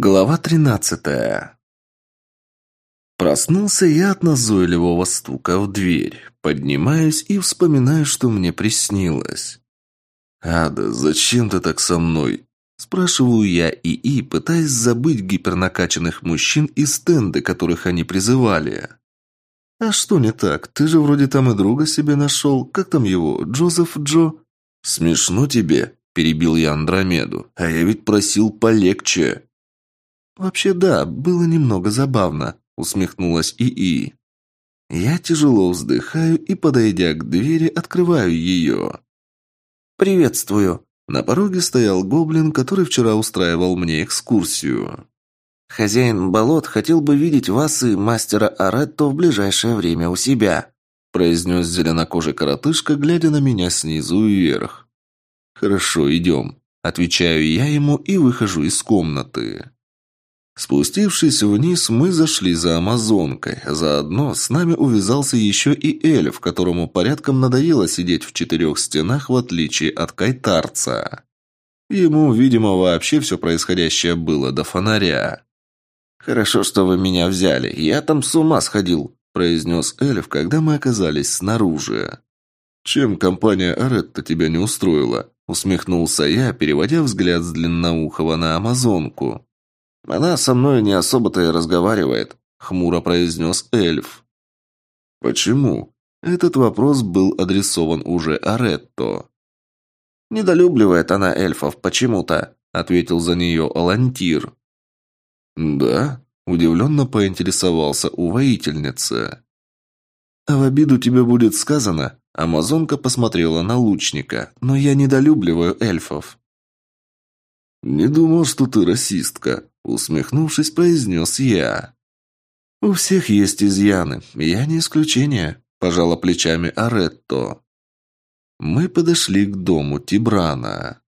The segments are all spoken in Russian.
Глава тринадцатая. Проснулся я от назойливого стука в дверь. Поднимаюсь и вспоминаю, что мне приснилось. «Ада, зачем ты так со мной?» Спрашиваю я ИИ, пытаясь забыть гипернакачанных мужчин и стенды, которых они призывали. «А что не так? Ты же вроде там и друга себе нашел. Как там его? Джозеф Джо?» «Смешно тебе?» – перебил я Андромеду. «А я ведь просил полегче». «Вообще да, было немного забавно», — усмехнулась ИИ. Я тяжело вздыхаю и, подойдя к двери, открываю ее. «Приветствую!» На пороге стоял гоблин, который вчера устраивал мне экскурсию. «Хозяин болот хотел бы видеть вас и мастера Аретто в ближайшее время у себя», произнес зеленокожий коротышка, глядя на меня снизу вверх. «Хорошо, идем», отвечаю я ему и выхожу из комнаты. Спустившись вниз, мы зашли за амазонкой. Заодно с нами увязался еще и эльф, которому порядком надоело сидеть в четырех стенах, в отличие от кайтарца. Ему, видимо, вообще все происходящее было до фонаря. «Хорошо, что вы меня взяли. Я там с ума сходил», – произнес эльф, когда мы оказались снаружи. «Чем компания Аретта тебя не устроила?» – усмехнулся я, переводя взгляд с длинноухого на амазонку. «Она со мной не особо-то и разговаривает», — хмуро произнес эльф. «Почему?» Этот вопрос был адресован уже Аретто. «Недолюбливает она эльфов почему-то», — ответил за нее Алантир. «Да?» — удивленно поинтересовался у воительницы. «А в обиду тебе будет сказано?» Амазонка посмотрела на лучника. «Но я недолюбливаю эльфов». «Не думал, что ты расистка», Усмехнувшись, произнес я. «У всех есть изъяны, я не исключение», – пожала плечами Аретто. Мы подошли к дому Тибрана.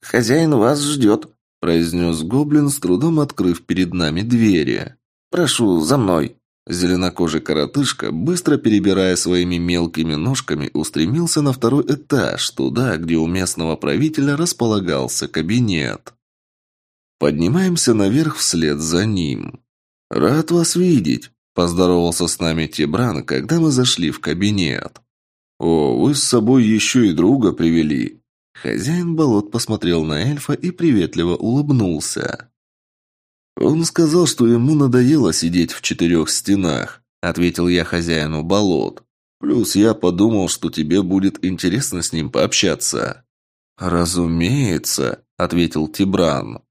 «Хозяин вас ждет», – произнес гоблин, с трудом открыв перед нами двери. «Прошу, за мной». Зеленокожий коротышка, быстро перебирая своими мелкими ножками, устремился на второй этаж, туда, где у местного правителя располагался кабинет. Поднимаемся наверх вслед за ним. «Рад вас видеть», – поздоровался с нами Тибран, когда мы зашли в кабинет. «О, вы с собой еще и друга привели». Хозяин болот посмотрел на эльфа и приветливо улыбнулся. «Он сказал, что ему надоело сидеть в четырех стенах», – ответил я хозяину болот. «Плюс я подумал, что тебе будет интересно с ним пообщаться». «Разумеется», – ответил Тибран.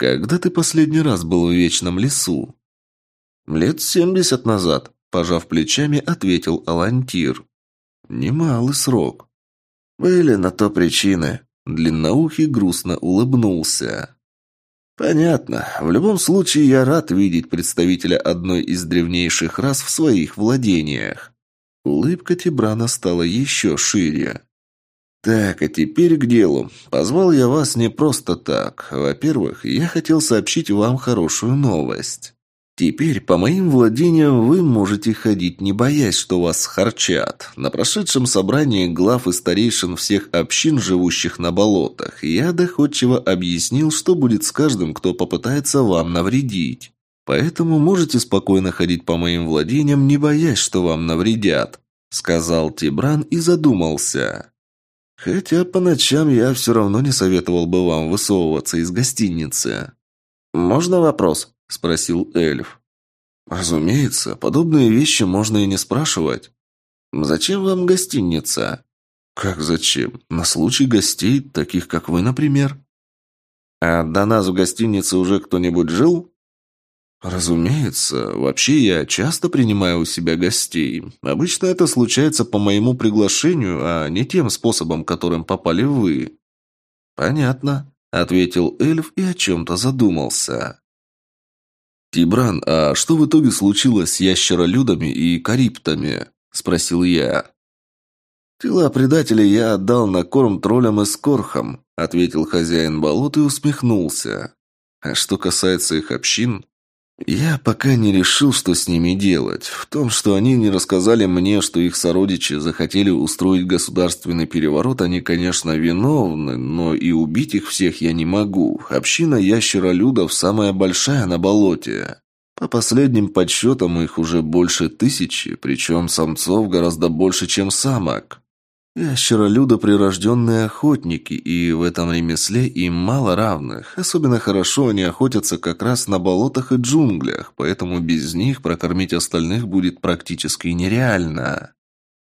«Когда ты последний раз был в Вечном лесу?» «Лет семьдесят назад», – пожав плечами, ответил Алантир. «Немалый срок». «Были на то причины», – длинноухий грустно улыбнулся. «Понятно. В любом случае, я рад видеть представителя одной из древнейших рас в своих владениях». Улыбка Тибрана стала еще шире. «Так, а теперь к делу. Позвал я вас не просто так. Во-первых, я хотел сообщить вам хорошую новость. Теперь по моим владениям вы можете ходить, не боясь, что вас харчат. На прошедшем собрании глав и старейшин всех общин, живущих на болотах, я доходчиво объяснил, что будет с каждым, кто попытается вам навредить. Поэтому можете спокойно ходить по моим владениям, не боясь, что вам навредят», — сказал Тибран и задумался. Хотя по ночам я все равно не советовал бы вам высовываться из гостиницы. «Можно вопрос?» – спросил эльф. «Разумеется, подобные вещи можно и не спрашивать. Зачем вам гостиница?» «Как зачем? На случай гостей, таких как вы, например». «А до нас в гостинице уже кто-нибудь жил?» «Разумеется. Вообще я часто принимаю у себя гостей. Обычно это случается по моему приглашению, а не тем способом, которым попали вы». «Понятно», — ответил эльф и о чем-то задумался. «Тибран, а что в итоге случилось с ящеролюдами и кариптами?» — спросил я. «Тела предателей я отдал на корм троллям и скорхам», — ответил хозяин болот и усмехнулся. «А что касается их общин, Я пока не решил, что с ними делать. В том, что они не рассказали мне, что их сородичи захотели устроить государственный переворот, они, конечно, виновны, но и убить их всех я не могу. Община ящеролюдов самая большая на болоте. По последним подсчетам их уже больше тысячи, причем самцов гораздо больше, чем самок. Ящеролюда – прирожденные охотники, и в этом ремесле им мало равных. Особенно хорошо они охотятся как раз на болотах и джунглях, поэтому без них прокормить остальных будет практически нереально.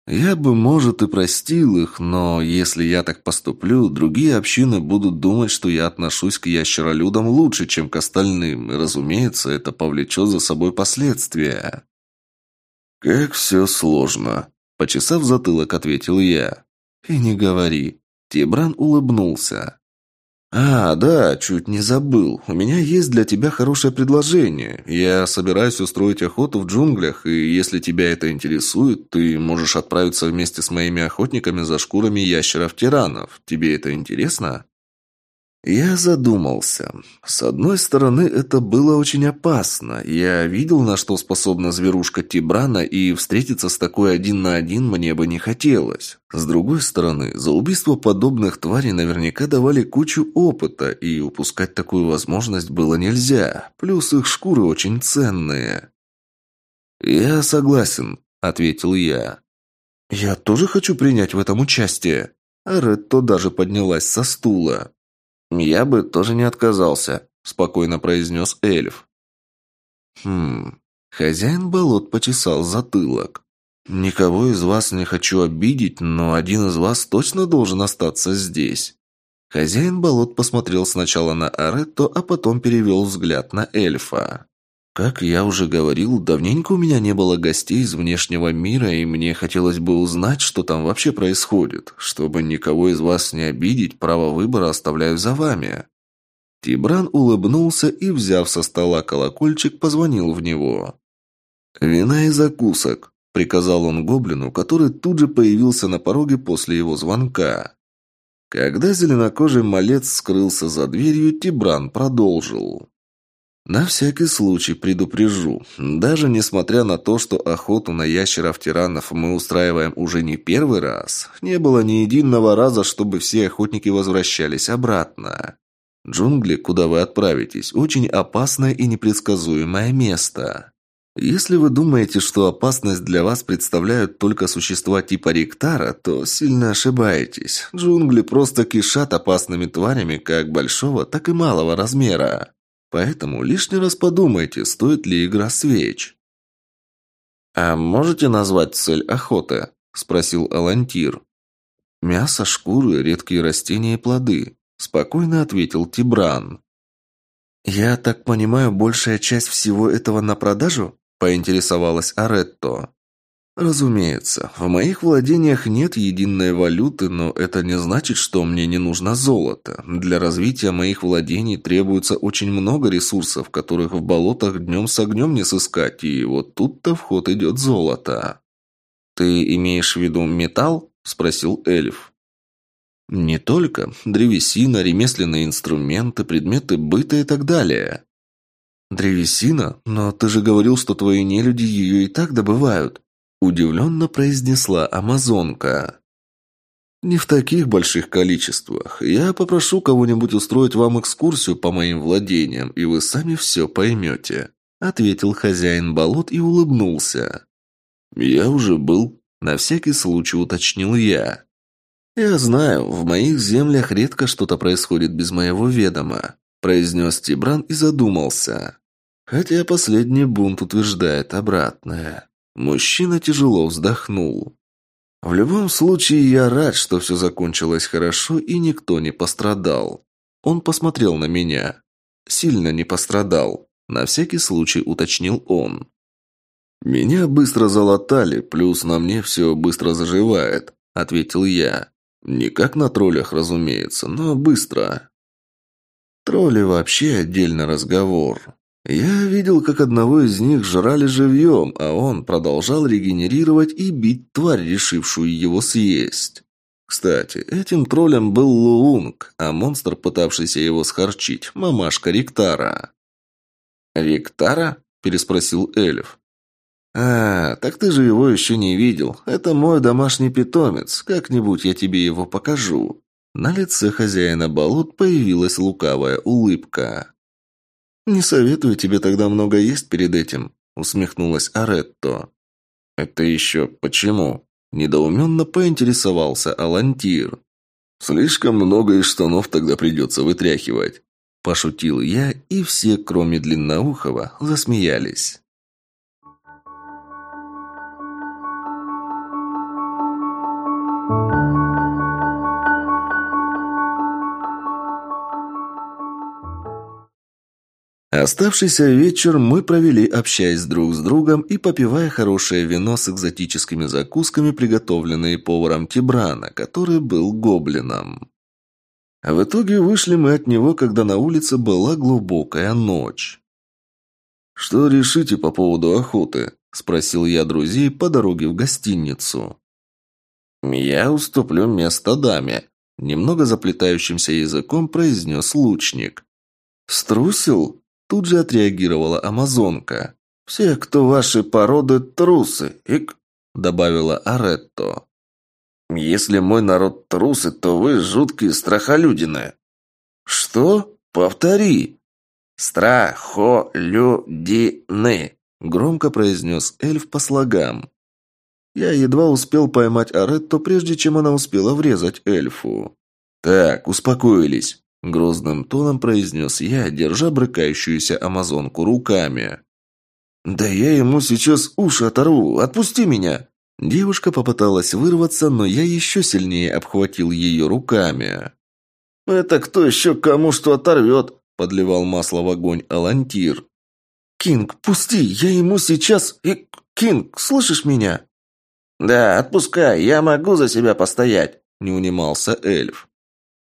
Я бы, может, и простил их, но если я так поступлю, другие общины будут думать, что я отношусь к ящеролюдам лучше, чем к остальным, и, разумеется, это повлечет за собой последствия. «Как все сложно», Почесав затылок, ответил я. «И не говори». Тибран улыбнулся. «А, да, чуть не забыл. У меня есть для тебя хорошее предложение. Я собираюсь устроить охоту в джунглях, и если тебя это интересует, ты можешь отправиться вместе с моими охотниками за шкурами ящеров-тиранов. Тебе это интересно?» Я задумался. С одной стороны, это было очень опасно. Я видел, на что способна зверушка Тибрана, и встретиться с такой один на один мне бы не хотелось. С другой стороны, за убийство подобных тварей наверняка давали кучу опыта, и упускать такую возможность было нельзя. Плюс их шкуры очень ценные. «Я согласен», — ответил я. «Я тоже хочу принять в этом участие». А Ретто даже поднялась со стула. «Я бы тоже не отказался», – спокойно произнес эльф. «Хм...» Хозяин болот почесал затылок. «Никого из вас не хочу обидеть, но один из вас точно должен остаться здесь». Хозяин болот посмотрел сначала на Аретто, а потом перевел взгляд на эльфа. Как я уже говорил, давненько у меня не было гостей из внешнего мира, и мне хотелось бы узнать, что там вообще происходит. Чтобы никого из вас не обидеть, право выбора оставляю за вами». Тибран улыбнулся и, взяв со стола колокольчик, позвонил в него. «Вина и закусок», — приказал он гоблину, который тут же появился на пороге после его звонка. Когда зеленокожий малец скрылся за дверью, Тибран продолжил. На всякий случай предупрежу. Даже несмотря на то, что охоту на ящеров-тиранов мы устраиваем уже не первый раз, не было ни единого раза, чтобы все охотники возвращались обратно. Джунгли, куда вы отправитесь, очень опасное и непредсказуемое место. Если вы думаете, что опасность для вас представляют только существа типа Риктара, то сильно ошибаетесь. Джунгли просто кишат опасными тварями как большого, так и малого размера. Поэтому лишний раз подумайте, стоит ли игра свеч. «А можете назвать цель охоты?» – спросил Алантир. «Мясо, шкуры, редкие растения и плоды», – спокойно ответил Тибран. «Я так понимаю, большая часть всего этого на продажу?» – поинтересовалась Аретто. Разумеется, в моих владениях нет единой валюты, но это не значит, что мне не нужно золото. Для развития моих владений требуется очень много ресурсов, которых в болотах днем с огнем не сыскать, и вот тут-то в ход идет золото. «Ты имеешь в виду металл?» – спросил эльф. «Не только. Древесина, ремесленные инструменты, предметы быта и так далее». «Древесина? Но ты же говорил, что твои нелюди ее и так добывают», Удивленно произнесла амазонка. «Не в таких больших количествах. Я попрошу кого-нибудь устроить вам экскурсию по моим владениям, и вы сами все поймете», ответил хозяин болот и улыбнулся. «Я уже был», на всякий случай уточнил я. «Я знаю, в моих землях редко что-то происходит без моего ведома», произнес Тибран и задумался. Хотя последний бунт утверждает обратное. Мужчина тяжело вздохнул. В любом случае, я рад, что все закончилось хорошо и никто не пострадал. Он посмотрел на меня. Сильно не пострадал. На всякий случай уточнил он. «Меня быстро залатали, плюс на мне все быстро заживает», — ответил я. «Не как на троллях, разумеется, но быстро». Тролли вообще отдельный разговор. Я видел, как одного из них жрали живьем, а он продолжал регенерировать и бить тварь, решившую его съесть. Кстати, этим троллем был Луунг, а монстр, пытавшийся его схорчить, мамашка Риктара. «Риктара?» переспросил эльф. «А, так ты же его еще не видел. Это мой домашний питомец. Как-нибудь я тебе его покажу». На лице хозяина болот появилась лукавая улыбка. «Не советую тебе тогда много есть перед этим», — усмехнулась Аретто. «Это еще почему?» – недоуменно поинтересовался Алантир. «Слишком много из штанов тогда придется вытряхивать», – пошутил я, и все, кроме Длинноухова, засмеялись. Оставшийся вечер мы провели, общаясь друг с другом и попивая хорошее вино с экзотическими закусками, приготовленные поваром Тибрана, который был гоблином. В итоге вышли мы от него, когда на улице была глубокая ночь. «Что решите по поводу охоты?» – спросил я друзей по дороге в гостиницу. «Я уступлю место даме», – немного заплетающимся языком произнес лучник. «Струсил?» Тут же отреагировала амазонка. «Все, кто ваши породы, трусы, ик», — добавила Аретто. «Если мой народ трусы, то вы жуткие страхолюдины». «Что? Повтори». «Страхолюдины», — громко произнес эльф по слогам. Я едва успел поймать Аретто, прежде чем она успела врезать эльфу. «Так, успокоились. Грозным тоном произнес я, держа брыкающуюся амазонку руками. «Да я ему сейчас уши оторву! Отпусти меня!» Девушка попыталась вырваться, но я еще сильнее обхватил ее руками. «Это кто еще кому что оторвет?» – подливал масло в огонь Алантир. «Кинг, пусти! Я ему сейчас... И... Кинг, слышишь меня?» «Да, отпускай, я могу за себя постоять», – не унимался эльф.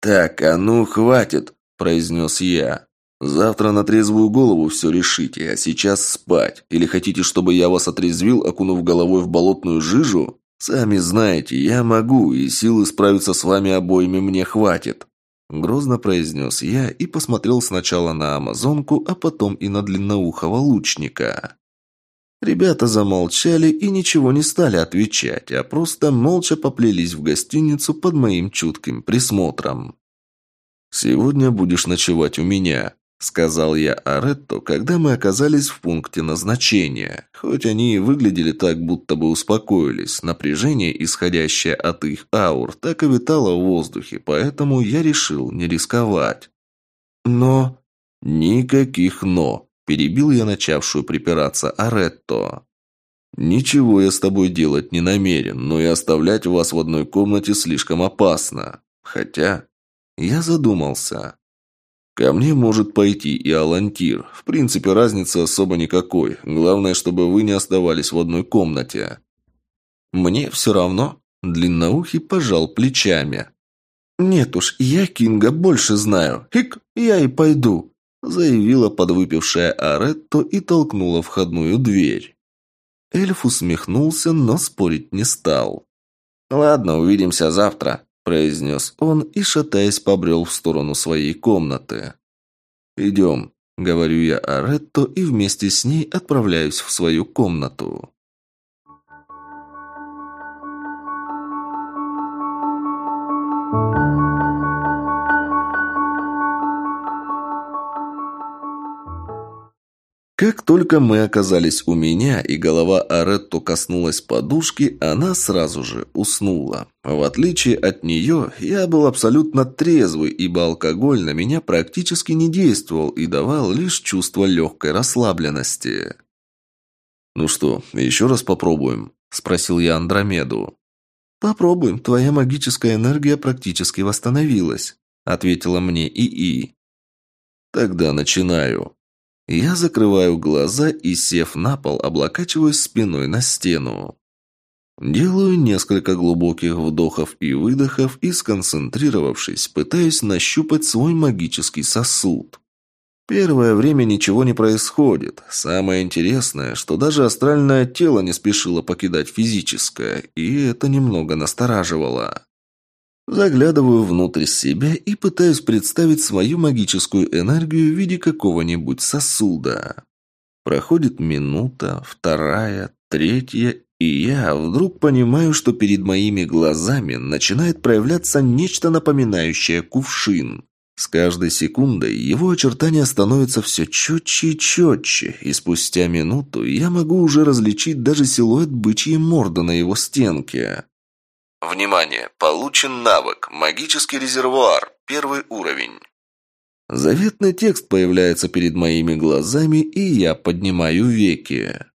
«Так, а ну, хватит!» – произнес я. «Завтра на трезвую голову все решите, а сейчас спать. Или хотите, чтобы я вас отрезвил, окунув головой в болотную жижу? Сами знаете, я могу, и силы справиться с вами обоими мне хватит». Грозно произнес я и посмотрел сначала на амазонку, а потом и на длинноухого лучника. Ребята замолчали и ничего не стали отвечать, а просто молча поплелись в гостиницу под моим чутким присмотром. «Сегодня будешь ночевать у меня», — сказал я Аретто, когда мы оказались в пункте назначения. Хоть они и выглядели так, будто бы успокоились, напряжение, исходящее от их аур, так и витало в воздухе, поэтому я решил не рисковать. Но... Никаких «но». Перебил я начавшую припираться Аретто. «Ничего я с тобой делать не намерен, но и оставлять вас в одной комнате слишком опасно. Хотя...» Я задумался. «Ко мне может пойти и Алантир. В принципе, разницы особо никакой. Главное, чтобы вы не оставались в одной комнате». «Мне все равно», — длинноухий пожал плечами. «Нет уж, я Кинга больше знаю. Хик, я и пойду заявила подвыпившая Аретто и толкнула входную дверь. Эльф усмехнулся, но спорить не стал. «Ладно, увидимся завтра», – произнес он и, шатаясь, побрел в сторону своей комнаты. «Идем», – говорю я Аретто и вместе с ней отправляюсь в свою комнату. Как только мы оказались у меня, и голова Аретто коснулась подушки, она сразу же уснула. В отличие от нее, я был абсолютно трезвый, ибо алкоголь на меня практически не действовал и давал лишь чувство легкой расслабленности. «Ну что, еще раз попробуем?» – спросил я Андромеду. «Попробуем, твоя магическая энергия практически восстановилась», – ответила мне ИИ. «Тогда начинаю». Я закрываю глаза и, сев на пол, облокачиваюсь спиной на стену. Делаю несколько глубоких вдохов и выдохов и, сконцентрировавшись, пытаюсь нащупать свой магический сосуд. Первое время ничего не происходит. Самое интересное, что даже астральное тело не спешило покидать физическое, и это немного настораживало. Заглядываю внутрь себя и пытаюсь представить свою магическую энергию в виде какого-нибудь сосуда. Проходит минута, вторая, третья, и я вдруг понимаю, что перед моими глазами начинает проявляться нечто напоминающее кувшин. С каждой секундой его очертания становятся все четче и четче, и спустя минуту я могу уже различить даже силуэт бычьей морды на его стенке. Внимание! Получен навык «Магический резервуар». Первый уровень. Заветный текст появляется перед моими глазами, и я поднимаю веки.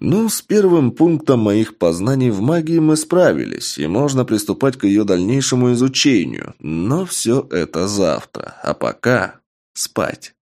Ну, с первым пунктом моих познаний в магии мы справились, и можно приступать к ее дальнейшему изучению. Но все это завтра. А пока спать.